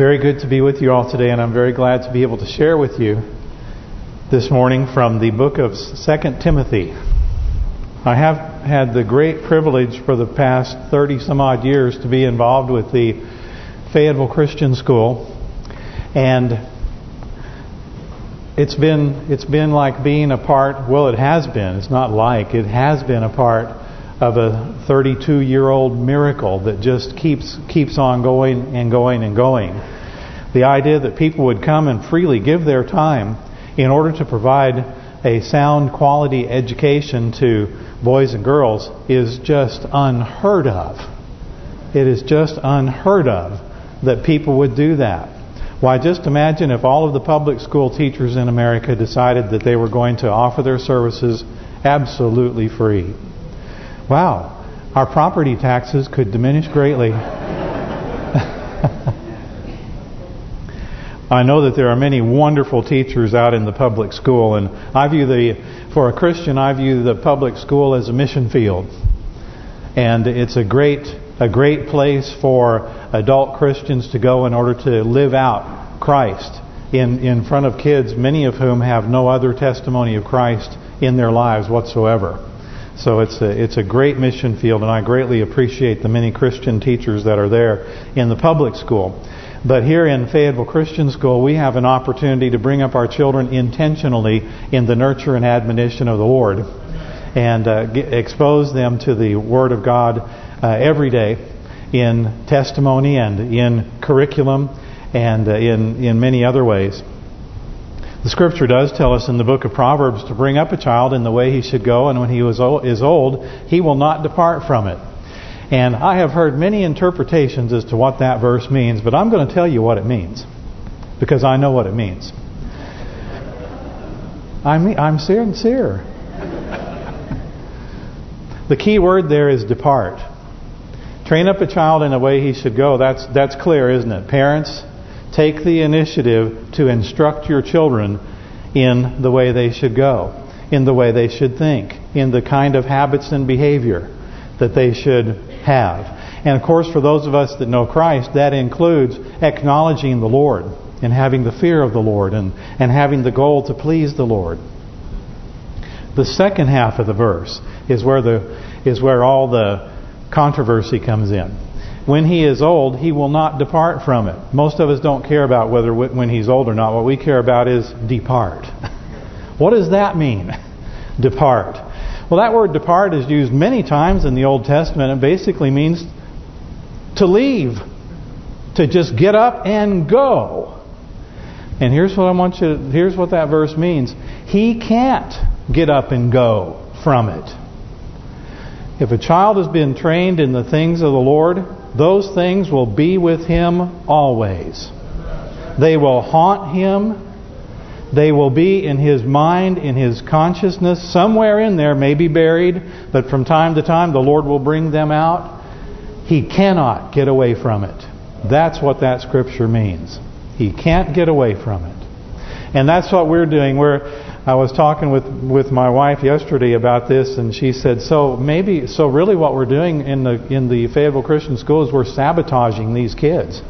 very good to be with you all today, and I'm very glad to be able to share with you this morning from the book of Second Timothy. I have had the great privilege for the past 30 some odd years to be involved with the Fayetteville Christian School, and it's been it's been like being a part. Well, it has been. It's not like it has been a part of a 32-year-old miracle that just keeps keeps on going and going and going. The idea that people would come and freely give their time in order to provide a sound quality education to boys and girls is just unheard of. It is just unheard of that people would do that. Why, just imagine if all of the public school teachers in America decided that they were going to offer their services absolutely free. Wow, our property taxes could diminish greatly. I know that there are many wonderful teachers out in the public school, and I view the, for a Christian, I view the public school as a mission field. And it's a great a great place for adult Christians to go in order to live out Christ in in front of kids, many of whom have no other testimony of Christ in their lives whatsoever. So it's a, it's a great mission field, and I greatly appreciate the many Christian teachers that are there in the public school. But here in Fayetteville Christian School, we have an opportunity to bring up our children intentionally in the nurture and admonition of the Lord and uh, expose them to the Word of God uh, every day in testimony and in curriculum and uh, in in many other ways. The Scripture does tell us in the book of Proverbs to bring up a child in the way he should go, and when he is old, he will not depart from it. And I have heard many interpretations as to what that verse means, but I'm going to tell you what it means, because I know what it means. I'm I'm sincere. The key word there is depart. Train up a child in the way he should go. That's that's clear, isn't it? Parents, take the initiative to instruct your children in the way they should go, in the way they should think, in the kind of habits and behavior that they should have. And of course, for those of us that know Christ, that includes acknowledging the Lord and having the fear of the Lord and, and having the goal to please the Lord. The second half of the verse is where the is where all the controversy comes in when he is old, he will not depart from it. Most of us don't care about whether when he's old or not. What we care about is depart. what does that mean, depart? Well, that word depart is used many times in the Old Testament. It basically means to leave, to just get up and go. And here's what I want you. To, here's what that verse means. He can't get up and go from it. If a child has been trained in the things of the Lord, those things will be with him always. They will haunt him. They will be in his mind, in his consciousness, somewhere in there, maybe buried, but from time to time the Lord will bring them out. He cannot get away from it. That's what that scripture means. He can't get away from it. And that's what we're doing. We're I was talking with with my wife yesterday about this, and she said, "So maybe, so really, what we're doing in the in the Fayetteville Christian School is we're sabotaging these kids."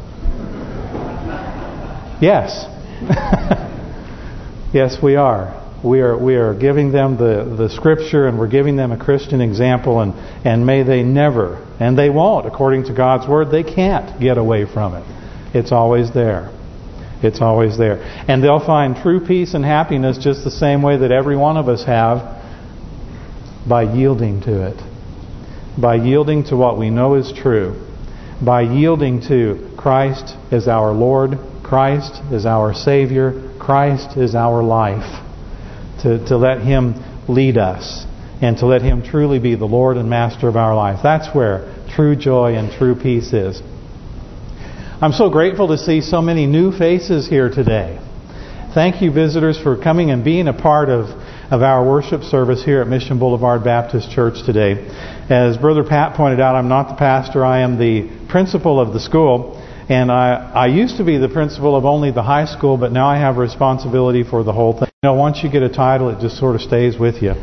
yes, yes, we are. We are we are giving them the the Scripture, and we're giving them a Christian example, and and may they never, and they won't, according to God's word, they can't get away from it. It's always there. It's always there. And they'll find true peace and happiness just the same way that every one of us have by yielding to it. By yielding to what we know is true. By yielding to Christ as our Lord, Christ is our Savior, Christ is our life. To, to let Him lead us and to let Him truly be the Lord and Master of our life. That's where true joy and true peace is. I'm so grateful to see so many new faces here today. Thank you, visitors, for coming and being a part of, of our worship service here at Mission Boulevard Baptist Church today. As Brother Pat pointed out, I'm not the pastor. I am the principal of the school. And I, I used to be the principal of only the high school, but now I have responsibility for the whole thing. You know, once you get a title, it just sort of stays with you.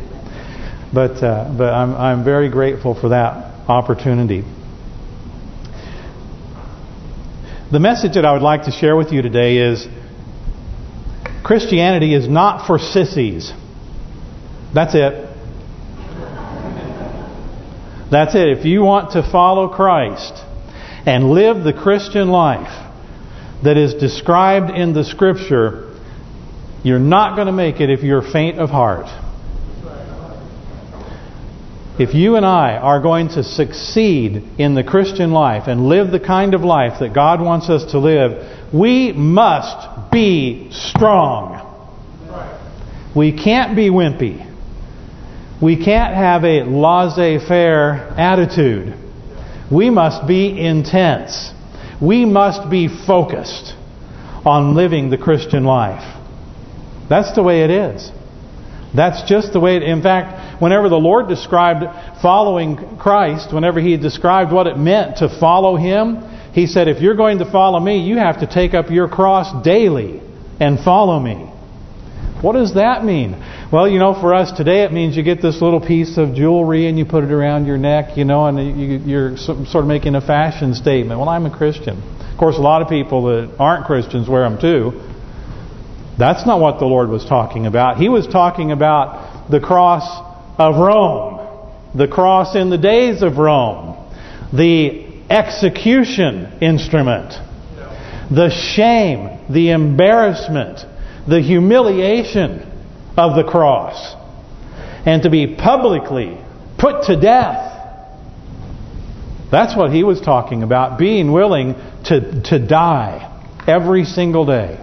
But uh, but I'm I'm very grateful for that opportunity. The message that I would like to share with you today is Christianity is not for sissies. That's it. That's it. If you want to follow Christ and live the Christian life that is described in the Scripture, you're not going to make it if you're faint of heart. If you and I are going to succeed in the Christian life and live the kind of life that God wants us to live, we must be strong. We can't be wimpy. We can't have a laissez-faire attitude. We must be intense. We must be focused on living the Christian life. That's the way it is. That's just the way it, in fact, whenever the Lord described following Christ, whenever He described what it meant to follow Him, He said, if you're going to follow me, you have to take up your cross daily and follow me. What does that mean? Well, you know, for us today, it means you get this little piece of jewelry and you put it around your neck, you know, and you're sort of making a fashion statement. Well, I'm a Christian. Of course, a lot of people that aren't Christians wear them too. That's not what the Lord was talking about. He was talking about the cross of Rome, the cross in the days of Rome, the execution instrument, the shame, the embarrassment, the humiliation of the cross and to be publicly put to death. That's what he was talking about, being willing to, to die every single day.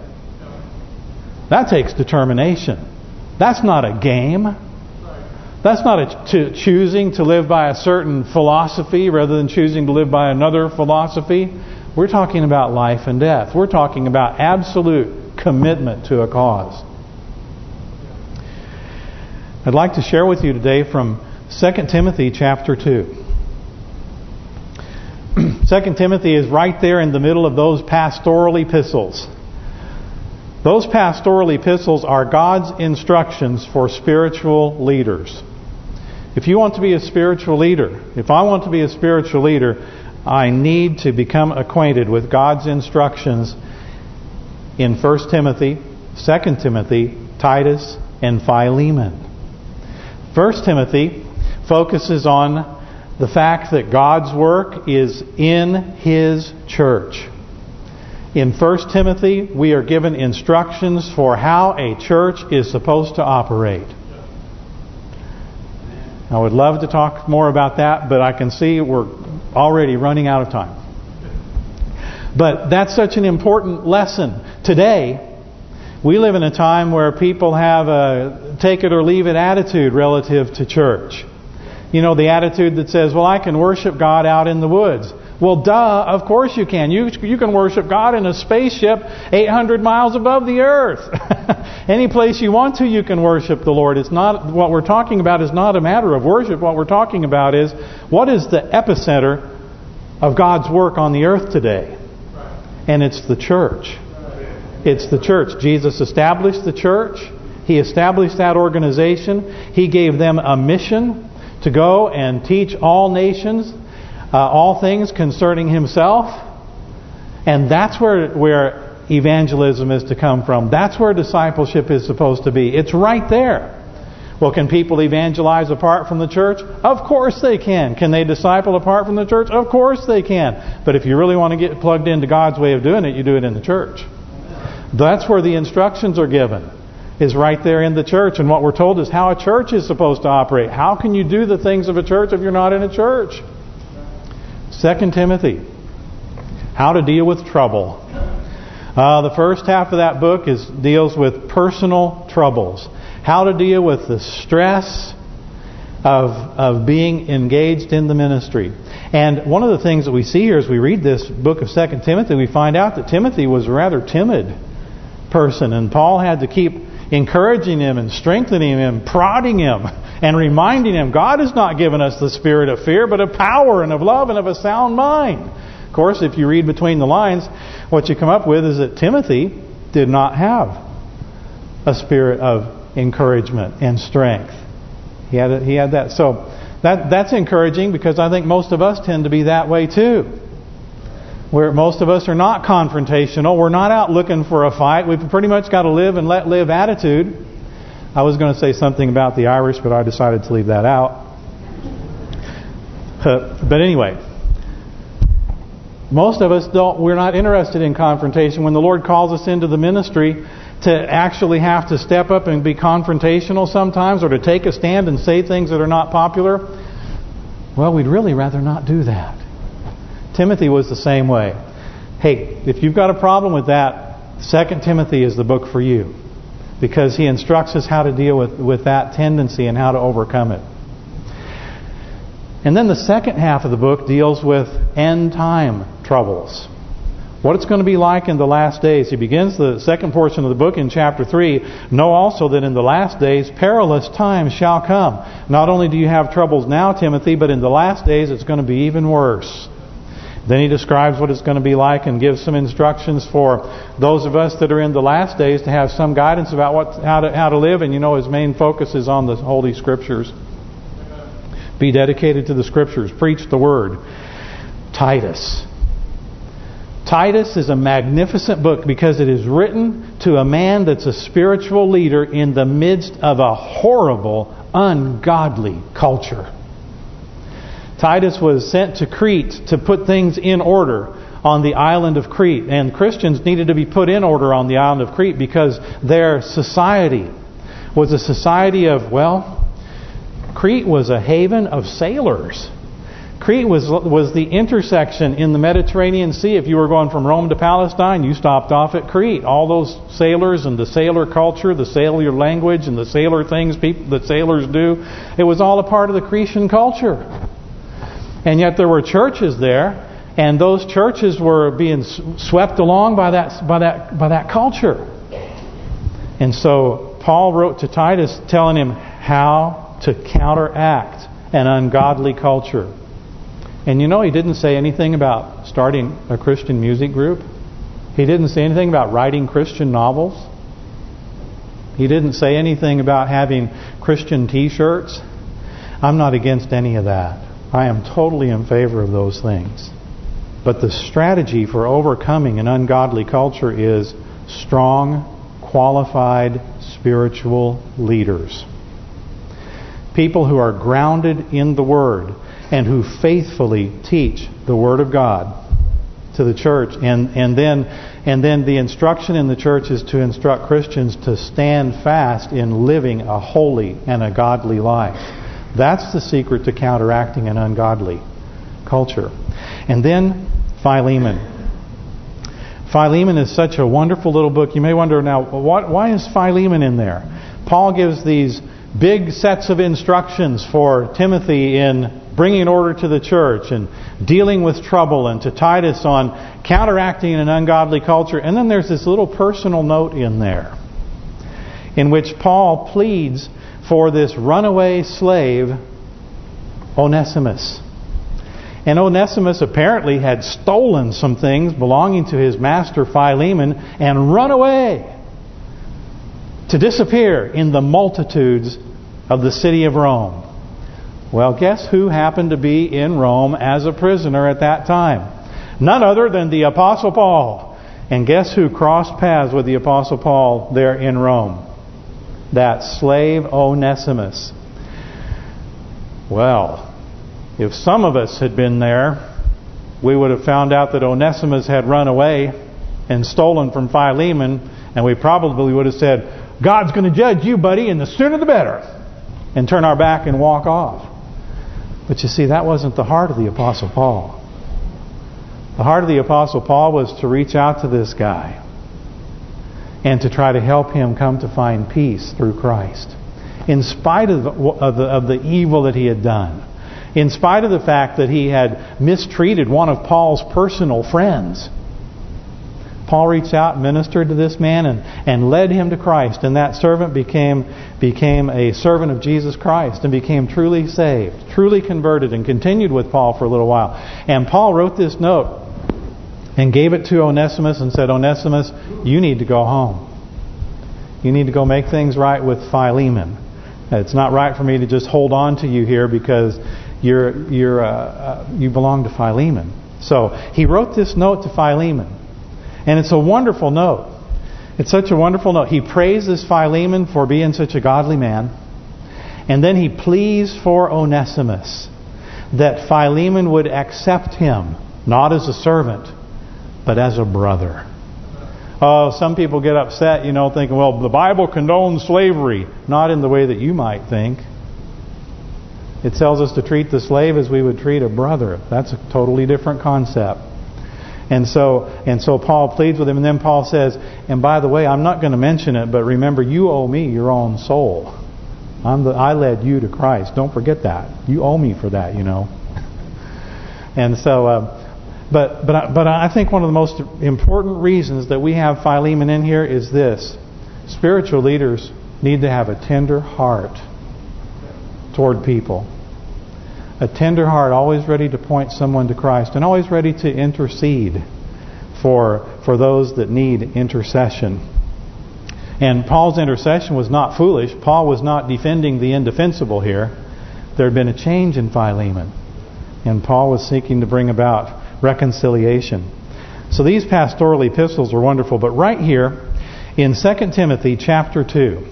That takes determination. That's not a game. That's not a choosing to live by a certain philosophy rather than choosing to live by another philosophy. We're talking about life and death. We're talking about absolute commitment to a cause. I'd like to share with you today from 2 Timothy chapter 2. 2 Timothy is right there in the middle of those pastoral epistles. Those pastoral epistles are God's instructions for spiritual leaders. If you want to be a spiritual leader, if I want to be a spiritual leader, I need to become acquainted with God's instructions in 1 Timothy, 2 Timothy, Titus, and Philemon. First Timothy focuses on the fact that God's work is in His church. In 1 Timothy, we are given instructions for how a church is supposed to operate. I would love to talk more about that, but I can see we're already running out of time. But that's such an important lesson. Today, we live in a time where people have a take it or leave it attitude relative to church. You know, the attitude that says, well, I can worship God out in the woods. Well, duh, of course you can. You you can worship God in a spaceship 800 miles above the earth. Any place you want to, you can worship the Lord. It's not What we're talking about is not a matter of worship. What we're talking about is, what is the epicenter of God's work on the earth today? And it's the church. It's the church. Jesus established the church. He established that organization. He gave them a mission to go and teach all nations uh, all things concerning himself. And that's where where evangelism is to come from. That's where discipleship is supposed to be. It's right there. Well, can people evangelize apart from the church? Of course they can. Can they disciple apart from the church? Of course they can. But if you really want to get plugged into God's way of doing it, you do it in the church. That's where the instructions are given, is right there in the church. And what we're told is how a church is supposed to operate. How can you do the things of a church if you're not in a church? Second Timothy, how to deal with trouble. Uh, the first half of that book is deals with personal troubles. How to deal with the stress of of being engaged in the ministry. And one of the things that we see here as we read this book of Second Timothy, we find out that Timothy was a rather timid person. And Paul had to keep encouraging him and strengthening him, prodding him, and reminding him, God has not given us the spirit of fear, but of power and of love and of a sound mind. Of course, if you read between the lines, what you come up with is that Timothy did not have a spirit of encouragement and strength. He had he had that. So that that's encouraging because I think most of us tend to be that way too. Where most of us are not confrontational. We're not out looking for a fight. We've pretty much got a live and let live attitude. I was going to say something about the Irish, but I decided to leave that out. But anyway, most of us don't. We're not interested in confrontation. When the Lord calls us into the ministry to actually have to step up and be confrontational sometimes, or to take a stand and say things that are not popular, well, we'd really rather not do that. Timothy was the same way. Hey, if you've got a problem with that, Second Timothy is the book for you. Because he instructs us how to deal with, with that tendency and how to overcome it. And then the second half of the book deals with end time troubles. What it's going to be like in the last days. He begins the second portion of the book in chapter 3. Know also that in the last days perilous times shall come. Not only do you have troubles now, Timothy, but in the last days it's going to be even worse. Then he describes what it's going to be like and gives some instructions for those of us that are in the last days to have some guidance about what how to how to live. And you know his main focus is on the Holy Scriptures. Be dedicated to the Scriptures. Preach the Word. Titus. Titus is a magnificent book because it is written to a man that's a spiritual leader in the midst of a horrible, ungodly culture. Titus was sent to Crete to put things in order on the island of Crete. And Christians needed to be put in order on the island of Crete because their society was a society of, well, Crete was a haven of sailors. Crete was was the intersection in the Mediterranean Sea. If you were going from Rome to Palestine, you stopped off at Crete. All those sailors and the sailor culture, the sailor language and the sailor things people that sailors do, it was all a part of the Cretan culture. And yet there were churches there, and those churches were being swept along by that by that by that culture. And so Paul wrote to Titus telling him how to counteract an ungodly culture. And you know he didn't say anything about starting a Christian music group. He didn't say anything about writing Christian novels. He didn't say anything about having Christian t-shirts. I'm not against any of that. I am totally in favor of those things. But the strategy for overcoming an ungodly culture is strong, qualified spiritual leaders. People who are grounded in the Word and who faithfully teach the Word of God to the church. And and then and then the instruction in the church is to instruct Christians to stand fast in living a holy and a godly life. That's the secret to counteracting an ungodly culture. And then Philemon. Philemon is such a wonderful little book. You may wonder now, what, why is Philemon in there? Paul gives these big sets of instructions for Timothy in bringing order to the church and dealing with trouble and to Titus on counteracting an ungodly culture. And then there's this little personal note in there in which Paul pleads for this runaway slave, Onesimus. And Onesimus apparently had stolen some things belonging to his master Philemon and run away to disappear in the multitudes of the city of Rome. Well, guess who happened to be in Rome as a prisoner at that time? None other than the Apostle Paul. And guess who crossed paths with the Apostle Paul there in Rome? That slave Onesimus. Well, if some of us had been there, we would have found out that Onesimus had run away and stolen from Philemon, and we probably would have said, God's going to judge you, buddy, and the sooner the better, and turn our back and walk off. But you see, that wasn't the heart of the Apostle Paul. The heart of the Apostle Paul was to reach out to this guy and to try to help him come to find peace through Christ. In spite of the, of the, of the evil that he had done. In spite of the fact that he had mistreated one of Paul's personal friends. Paul reached out and ministered to this man and, and led him to Christ. And that servant became became a servant of Jesus Christ and became truly saved, truly converted, and continued with Paul for a little while. And Paul wrote this note and gave it to Onesimus and said, Onesimus, you need to go home. You need to go make things right with Philemon. It's not right for me to just hold on to you here because you're you're uh, uh, you belong to Philemon. So he wrote this note to Philemon. And it's a wonderful note. It's such a wonderful note. He praises Philemon for being such a godly man. And then he pleads for Onesimus that Philemon would accept him, not as a servant, but as a brother. Oh, some people get upset, you know, thinking, well, the Bible condones slavery. Not in the way that you might think. It tells us to treat the slave as we would treat a brother. That's a totally different concept. And so and so Paul pleads with him, and then Paul says, and by the way, I'm not going to mention it, but remember, you owe me your own soul. I'm the I led you to Christ. Don't forget that. You owe me for that, you know. and so, uh, but but I, but I think one of the most important reasons that we have Philemon in here is this: spiritual leaders need to have a tender heart toward people. A tender heart, always ready to point someone to Christ, and always ready to intercede for for those that need intercession. And Paul's intercession was not foolish. Paul was not defending the indefensible here. There had been a change in Philemon. And Paul was seeking to bring about reconciliation. So these pastoral epistles are wonderful. But right here in 2 Timothy chapter 2,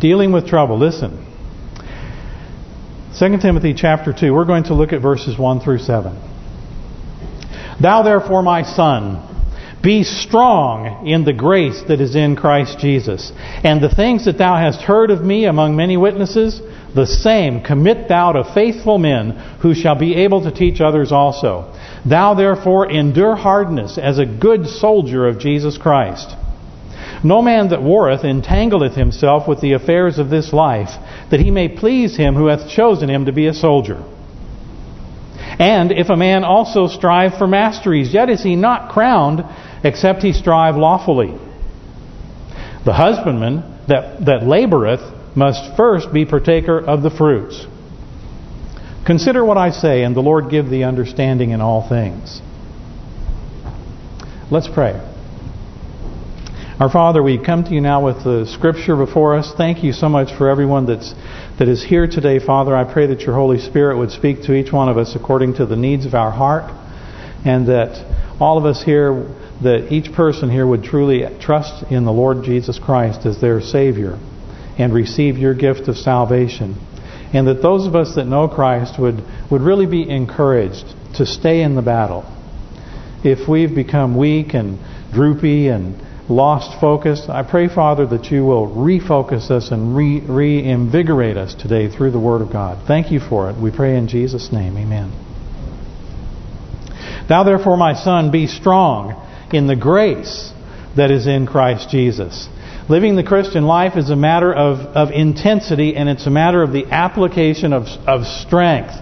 dealing with trouble, listen. 2 Timothy chapter 2, we're going to look at verses 1 through 7. Thou therefore, my son, be strong in the grace that is in Christ Jesus. And the things that thou hast heard of me among many witnesses, the same commit thou to faithful men who shall be able to teach others also. Thou therefore endure hardness as a good soldier of Jesus Christ. No man that warreth entangleth himself with the affairs of this life, that he may please him who hath chosen him to be a soldier. And if a man also strive for masteries, yet is he not crowned, except he strive lawfully. The husbandman that, that laboreth must first be partaker of the fruits. Consider what I say, and the Lord give thee understanding in all things. Let's pray. Our Father, we come to you now with the Scripture before us. Thank you so much for everyone that's that is here today, Father. I pray that your Holy Spirit would speak to each one of us according to the needs of our heart, and that all of us here that each person here would truly trust in the Lord Jesus Christ as their Savior and receive your gift of salvation. And that those of us that know Christ would, would really be encouraged to stay in the battle. If we've become weak and droopy and lost focus, I pray, Father, that you will refocus us and re reinvigorate us today through the Word of God. Thank you for it. We pray in Jesus' name. Amen. Thou therefore, my son, be strong in the grace that is in Christ Jesus. Living the Christian life is a matter of, of intensity and it's a matter of the application of, of strength.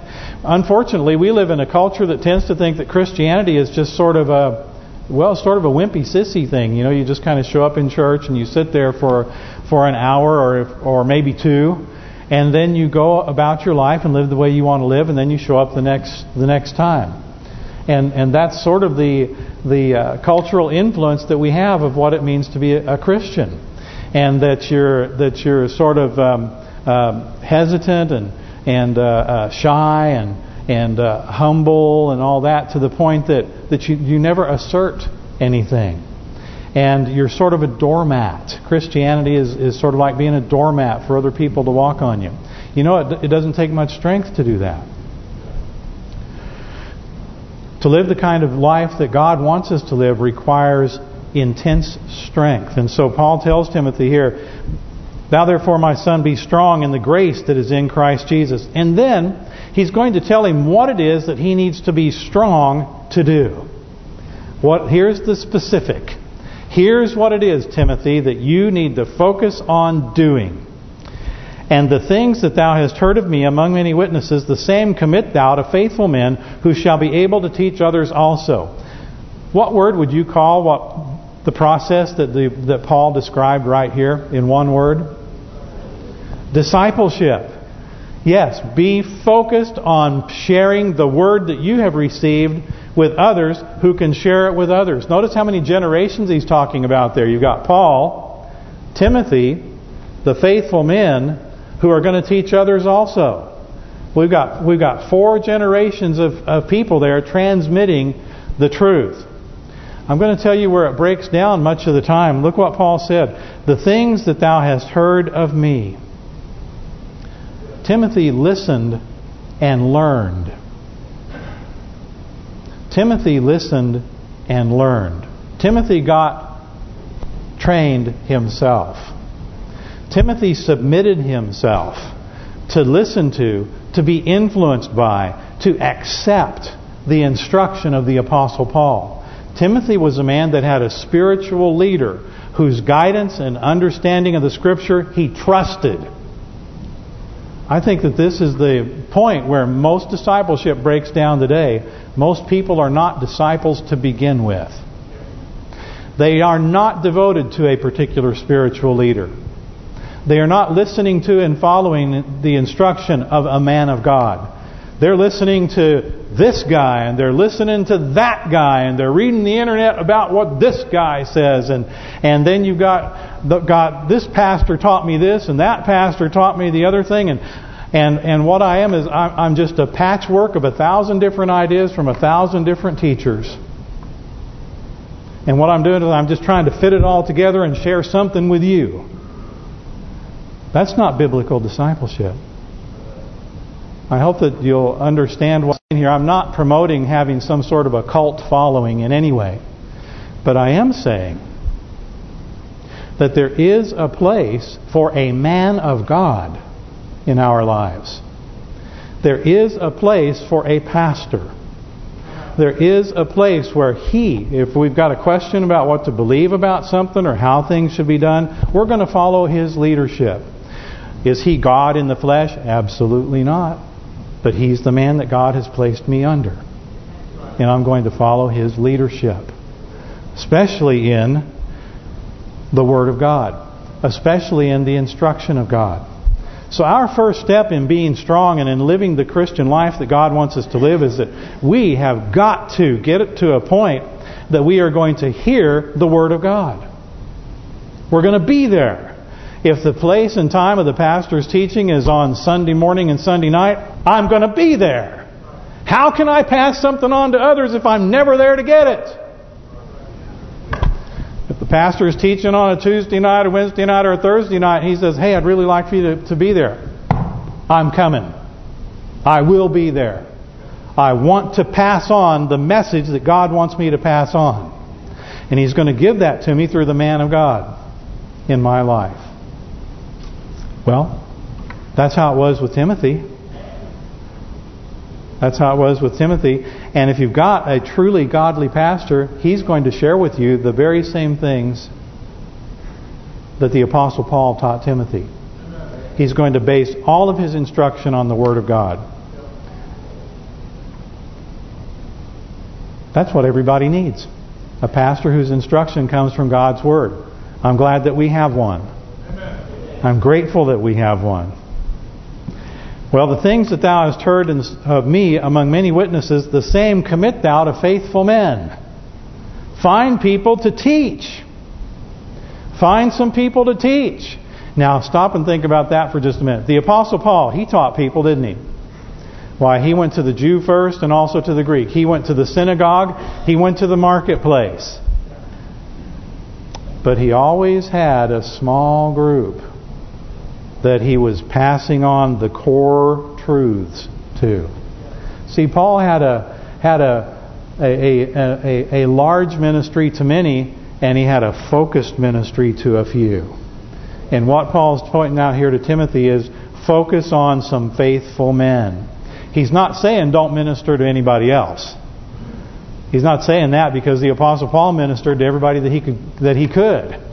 Unfortunately, we live in a culture that tends to think that Christianity is just sort of a, well, sort of a wimpy, sissy thing. You know, you just kind of show up in church and you sit there for for an hour or or maybe two, and then you go about your life and live the way you want to live, and then you show up the next the next time. And and that's sort of the the uh, cultural influence that we have of what it means to be a, a Christian, and that you're that you're sort of um, um, hesitant and and uh, uh, shy and and uh, humble and all that to the point that that you you never assert anything, and you're sort of a doormat. Christianity is is sort of like being a doormat for other people to walk on you. You know, it, it doesn't take much strength to do that. To live the kind of life that God wants us to live requires intense strength. And so Paul tells Timothy here, Thou therefore, my son, be strong in the grace that is in Christ Jesus. And then he's going to tell him what it is that he needs to be strong to do. What Here's the specific. Here's what it is, Timothy, that you need to focus on doing. And the things that thou hast heard of me among many witnesses, the same commit thou to faithful men who shall be able to teach others also. What word would you call what the process that the that Paul described right here in one word? Discipleship. Yes, be focused on sharing the word that you have received with others who can share it with others. Notice how many generations he's talking about there. You've got Paul, Timothy, the faithful men, who are going to teach others also. We've got we've got four generations of, of people there transmitting the truth. I'm going to tell you where it breaks down much of the time. Look what Paul said. The things that thou hast heard of me. Timothy listened and learned. Timothy listened and learned. Timothy got trained himself. Timothy submitted himself to listen to, to be influenced by, to accept the instruction of the Apostle Paul. Timothy was a man that had a spiritual leader whose guidance and understanding of the Scripture he trusted. I think that this is the point where most discipleship breaks down today. Most people are not disciples to begin with. They are not devoted to a particular spiritual leader. They are not listening to and following the instruction of a man of God. They're listening to this guy and they're listening to that guy and they're reading the internet about what this guy says and and then you've got got this pastor taught me this and that pastor taught me the other thing and and and what I am is I'm just a patchwork of a thousand different ideas from a thousand different teachers. And what I'm doing is I'm just trying to fit it all together and share something with you. That's not biblical discipleship. I hope that you'll understand what's in here. I'm not promoting having some sort of a cult following in any way. But I am saying that there is a place for a man of God in our lives. There is a place for a pastor. There is a place where he, if we've got a question about what to believe about something or how things should be done, we're going to follow his leadership. Is he God in the flesh? Absolutely not. But he's the man that God has placed me under. And I'm going to follow his leadership. Especially in the Word of God. Especially in the instruction of God. So our first step in being strong and in living the Christian life that God wants us to live is that we have got to get it to a point that we are going to hear the Word of God. We're going to be there. If the place and time of the pastor's teaching is on Sunday morning and Sunday night, I'm going to be there. How can I pass something on to others if I'm never there to get it? If the pastor is teaching on a Tuesday night, or Wednesday night, or a Thursday night, he says, hey, I'd really like for you to, to be there. I'm coming. I will be there. I want to pass on the message that God wants me to pass on. And He's going to give that to me through the man of God in my life. Well, that's how it was with Timothy. That's how it was with Timothy. And if you've got a truly godly pastor, he's going to share with you the very same things that the Apostle Paul taught Timothy. He's going to base all of his instruction on the Word of God. That's what everybody needs. A pastor whose instruction comes from God's Word. I'm glad that we have one. I'm grateful that we have one. Well, the things that thou hast heard of me among many witnesses, the same commit thou to faithful men. Find people to teach. Find some people to teach. Now, stop and think about that for just a minute. The Apostle Paul, he taught people, didn't he? Why, he went to the Jew first and also to the Greek. He went to the synagogue. He went to the marketplace. But he always had a small group that he was passing on the core truths to. See, Paul had a had a a, a, a large ministry to many, and he had a focused ministry to a few. And what Paul's pointing out here to Timothy is focus on some faithful men. He's not saying don't minister to anybody else. He's not saying that because the Apostle Paul ministered to everybody that he could that he could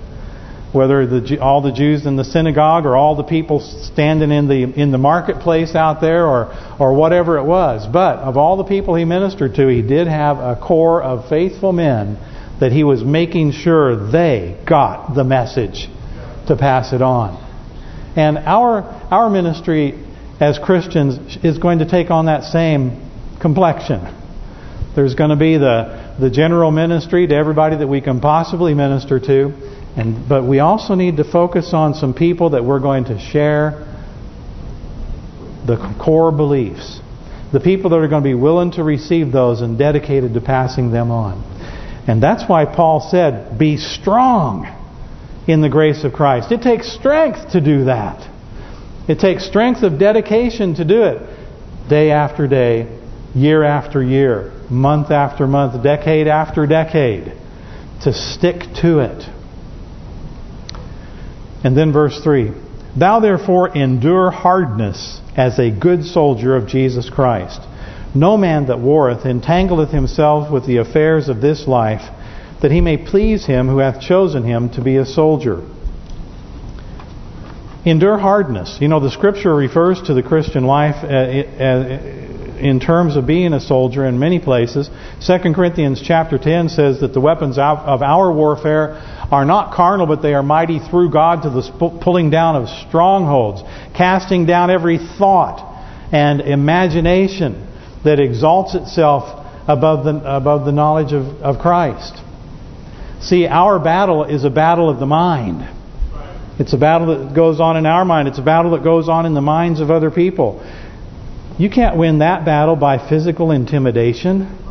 whether the, all the Jews in the synagogue or all the people standing in the in the marketplace out there or or whatever it was. But of all the people he ministered to, he did have a core of faithful men that he was making sure they got the message to pass it on. And our our ministry as Christians is going to take on that same complexion. There's going to be the the general ministry to everybody that we can possibly minister to. And But we also need to focus on some people that we're going to share the core beliefs. The people that are going to be willing to receive those and dedicated to passing them on. And that's why Paul said, be strong in the grace of Christ. It takes strength to do that. It takes strength of dedication to do it. Day after day, year after year, month after month, decade after decade. To stick to it. And then verse 3. Thou therefore endure hardness as a good soldier of Jesus Christ. No man that warreth entangleth himself with the affairs of this life, that he may please him who hath chosen him to be a soldier. Endure hardness. You know, the Scripture refers to the Christian life uh, uh, in terms of being a soldier in many places. 2 Corinthians chapter 10 says that the weapons of our warfare are not carnal, but they are mighty through God to the pulling down of strongholds, casting down every thought and imagination that exalts itself above the above the knowledge of, of Christ. See, our battle is a battle of the mind. It's a battle that goes on in our mind. It's a battle that goes on in the minds of other people. You can't win that battle by physical intimidation.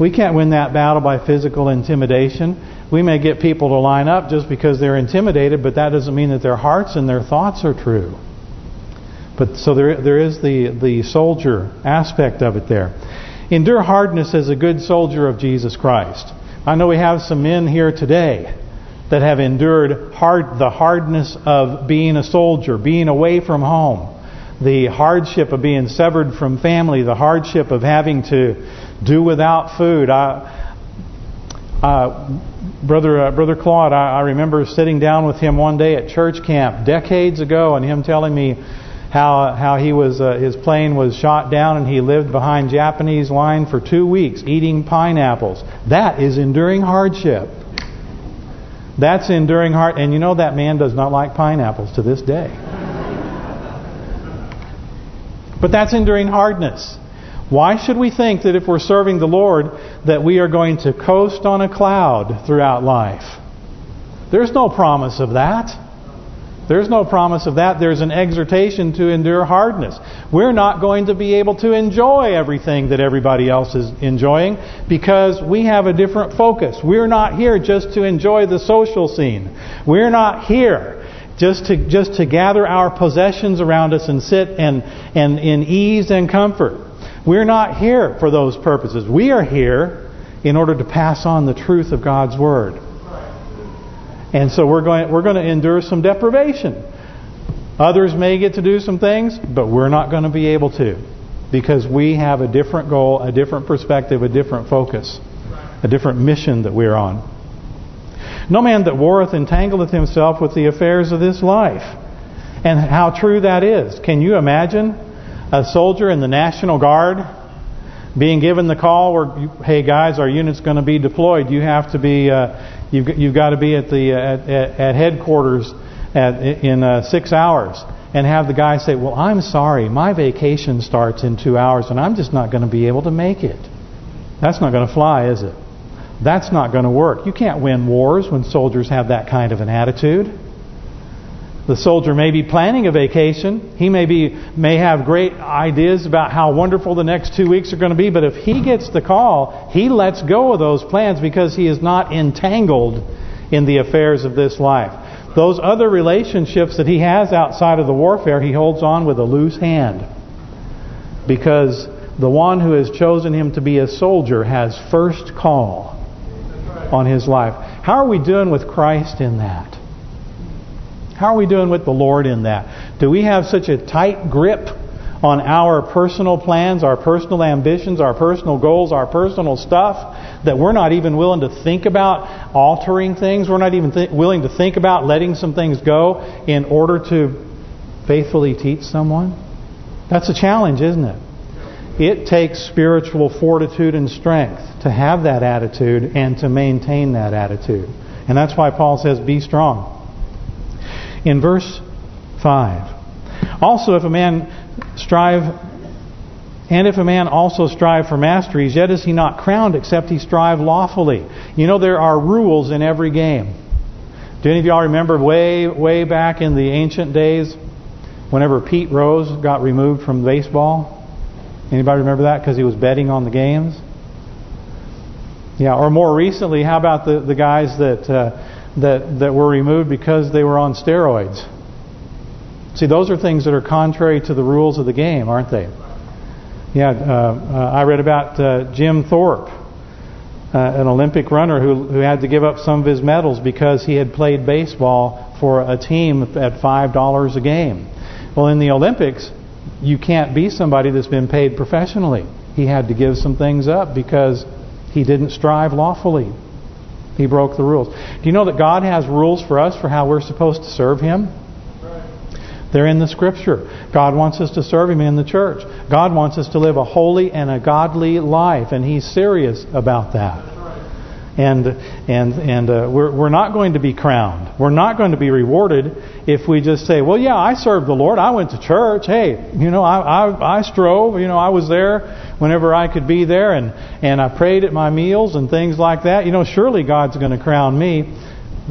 We can't win that battle by physical intimidation. We may get people to line up just because they're intimidated, but that doesn't mean that their hearts and their thoughts are true. But so there there is the the soldier aspect of it there. Endure hardness as a good soldier of Jesus Christ. I know we have some men here today that have endured hard the hardness of being a soldier, being away from home, the hardship of being severed from family, the hardship of having to do without food. I, uh, brother uh, brother Claude, I, I remember sitting down with him one day at church camp decades ago, and him telling me how how he was uh, his plane was shot down and he lived behind Japanese line for two weeks eating pineapples. That is enduring hardship. That's enduring heart. and you know that man does not like pineapples to this day. But that's enduring hardness. Why should we think that if we're serving the Lord that we are going to coast on a cloud throughout life? There's no promise of that. There's no promise of that. There's an exhortation to endure hardness. We're not going to be able to enjoy everything that everybody else is enjoying because we have a different focus. We're not here just to enjoy the social scene. We're not here just to just to gather our possessions around us and sit and and in ease and comfort. We're not here for those purposes. We are here in order to pass on the truth of God's Word. And so we're going we're going to endure some deprivation. Others may get to do some things, but we're not going to be able to because we have a different goal, a different perspective, a different focus, a different mission that we're on. No man that warreth entangleth himself with the affairs of this life. And how true that is. Can you imagine a soldier in the National Guard being given the call where, hey guys, our unit's going to be deployed. You have to be, uh, you've you've got to be at the at, at, headquarters at in uh, six hours, and have the guy say, well, I'm sorry, my vacation starts in two hours, and I'm just not going to be able to make it. That's not going to fly, is it? That's not going to work. You can't win wars when soldiers have that kind of an attitude. The soldier may be planning a vacation. He may be may have great ideas about how wonderful the next two weeks are going to be. But if he gets the call, he lets go of those plans because he is not entangled in the affairs of this life. Those other relationships that he has outside of the warfare, he holds on with a loose hand. Because the one who has chosen him to be a soldier has first call on his life. How are we doing with Christ in that? How are we doing with the Lord in that? Do we have such a tight grip on our personal plans, our personal ambitions, our personal goals, our personal stuff, that we're not even willing to think about altering things. We're not even willing to think about letting some things go in order to faithfully teach someone. That's a challenge, isn't it? It takes spiritual fortitude and strength to have that attitude and to maintain that attitude. And that's why Paul says, be strong. In verse 5, also if a man strive, and if a man also strive for masteries, yet is he not crowned except he strive lawfully. You know there are rules in every game. Do any of y'all remember way, way back in the ancient days whenever Pete Rose got removed from baseball? Anybody remember that because he was betting on the games? Yeah, or more recently, how about the the guys that uh, that that were removed because they were on steroids? See, those are things that are contrary to the rules of the game, aren't they? Yeah, uh, uh, I read about uh, Jim Thorpe, uh, an Olympic runner who who had to give up some of his medals because he had played baseball for a team at five dollars a game. Well, in the Olympics, you can't be somebody that's been paid professionally. He had to give some things up because he didn't strive lawfully. He broke the rules. Do you know that God has rules for us for how we're supposed to serve Him? They're in the Scripture. God wants us to serve Him in the church. God wants us to live a holy and a godly life, and He's serious about that. And and and uh, we're we're not going to be crowned. We're not going to be rewarded if we just say, "Well, yeah, I served the Lord. I went to church. Hey, you know, I I I strove. You know, I was there whenever I could be there, and and I prayed at my meals and things like that. You know, surely God's going to crown me."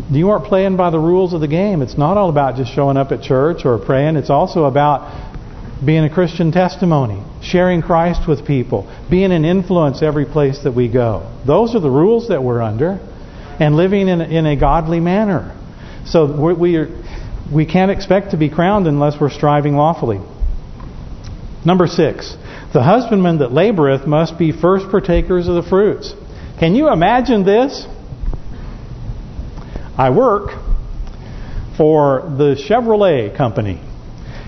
You aren't playing by the rules of the game. It's not all about just showing up at church or praying. It's also about being a Christian testimony, sharing Christ with people, being an influence every place that we go. Those are the rules that we're under, and living in in a godly manner. So we we, are, we can't expect to be crowned unless we're striving lawfully. Number six, the husbandman that laboreth must be first partakers of the fruits. Can you imagine this? I work for the Chevrolet company.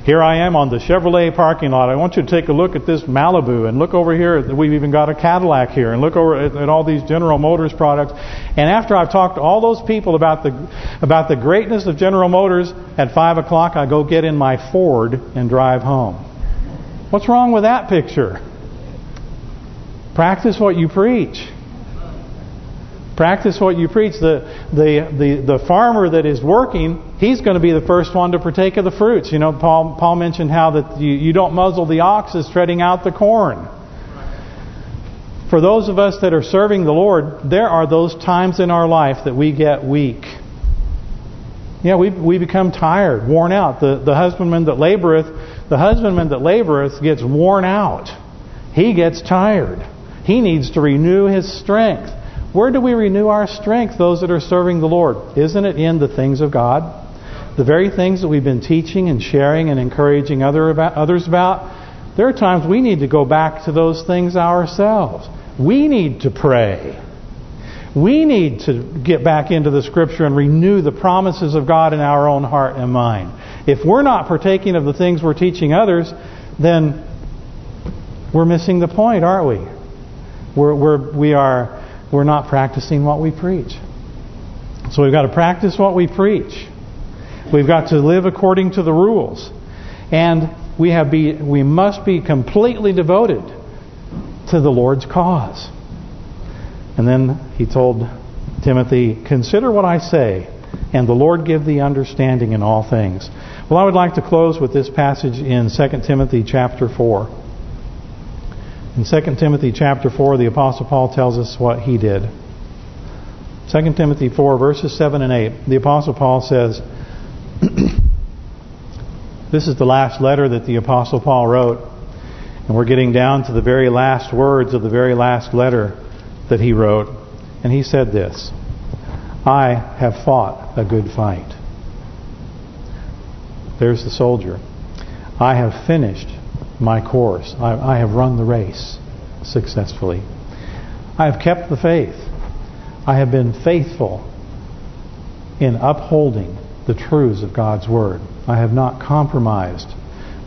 Here I am on the Chevrolet parking lot. I want you to take a look at this Malibu and look over here. We've even got a Cadillac here and look over at, at all these General Motors products. And after I've talked to all those people about the about the greatness of General Motors, at 5 o'clock I go get in my Ford and drive home. What's wrong with that picture? Practice what you preach. Practice what you preach. The the the the farmer that is working, he's going to be the first one to partake of the fruits. You know, Paul Paul mentioned how that you you don't muzzle the ox as treading out the corn. For those of us that are serving the Lord, there are those times in our life that we get weak. Yeah, we we become tired, worn out. The the husbandman that laboreth, the husbandman that laboreth gets worn out. He gets tired. He needs to renew his strength. Where do we renew our strength, those that are serving the Lord? Isn't it in the things of God? The very things that we've been teaching and sharing and encouraging other about, others about, there are times we need to go back to those things ourselves. We need to pray. We need to get back into the Scripture and renew the promises of God in our own heart and mind. If we're not partaking of the things we're teaching others, then we're missing the point, aren't we? We're, we're we are we're not practicing what we preach. So we've got to practice what we preach. We've got to live according to the rules. And we have be we must be completely devoted to the Lord's cause. And then he told Timothy, consider what I say, and the Lord give thee understanding in all things. Well, I would like to close with this passage in 2 Timothy chapter 4. In 2 Timothy chapter 4, the Apostle Paul tells us what he did. 2 Timothy 4, verses 7 and 8, the Apostle Paul says, This is the last letter that the Apostle Paul wrote, and we're getting down to the very last words of the very last letter that he wrote. And he said this, I have fought a good fight. There's the soldier. I have finished my course. I, I have run the race successfully. I have kept the faith. I have been faithful in upholding the truths of God's Word. I have not compromised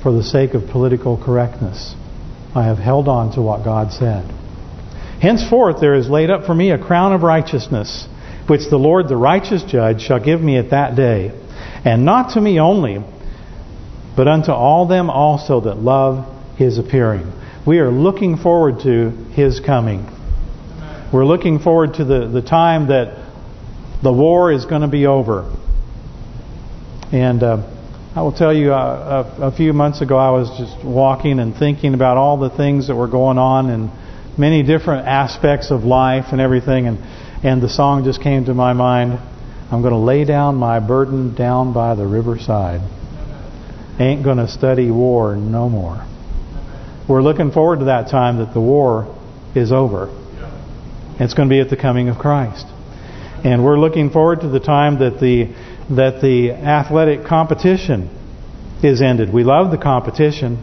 for the sake of political correctness. I have held on to what God said. Henceforth there is laid up for me a crown of righteousness, which the Lord the righteous judge shall give me at that day. And not to me only, but unto all them also that love his appearing. We are looking forward to his coming. We're looking forward to the, the time that the war is going to be over. And uh, I will tell you, uh, a, a, few months ago I was just walking and thinking about all the things that were going on and many different aspects of life and everything. And, and the song just came to my mind, I'm going to lay down my burden down by the riverside. Ain't going to study war no more. We're looking forward to that time that the war is over. It's going to be at the coming of Christ. And we're looking forward to the time that the that the athletic competition is ended. We love the competition.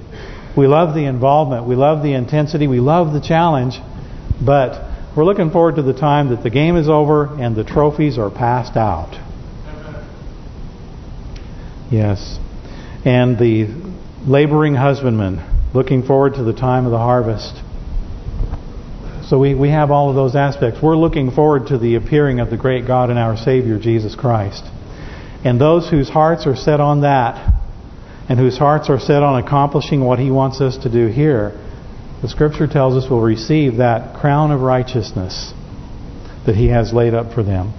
We love the involvement. We love the intensity. We love the challenge. But we're looking forward to the time that the game is over and the trophies are passed out. Yes. And the laboring husbandman looking forward to the time of the harvest. So we, we have all of those aspects. We're looking forward to the appearing of the great God and our Savior, Jesus Christ. And those whose hearts are set on that, and whose hearts are set on accomplishing what He wants us to do here, the Scripture tells us will receive that crown of righteousness that He has laid up for them.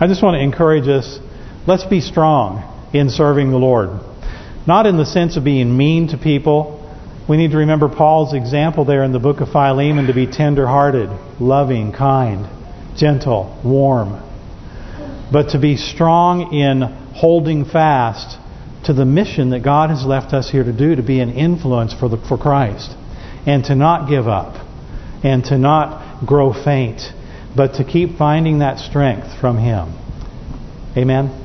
I just want to encourage us, let's be strong in serving the Lord. Not in the sense of being mean to people, we need to remember Paul's example there in the book of Philemon to be tender-hearted, loving, kind, gentle, warm. But to be strong in holding fast to the mission that God has left us here to do, to be an influence for the for Christ. And to not give up. And to not grow faint. But to keep finding that strength from Him. Amen.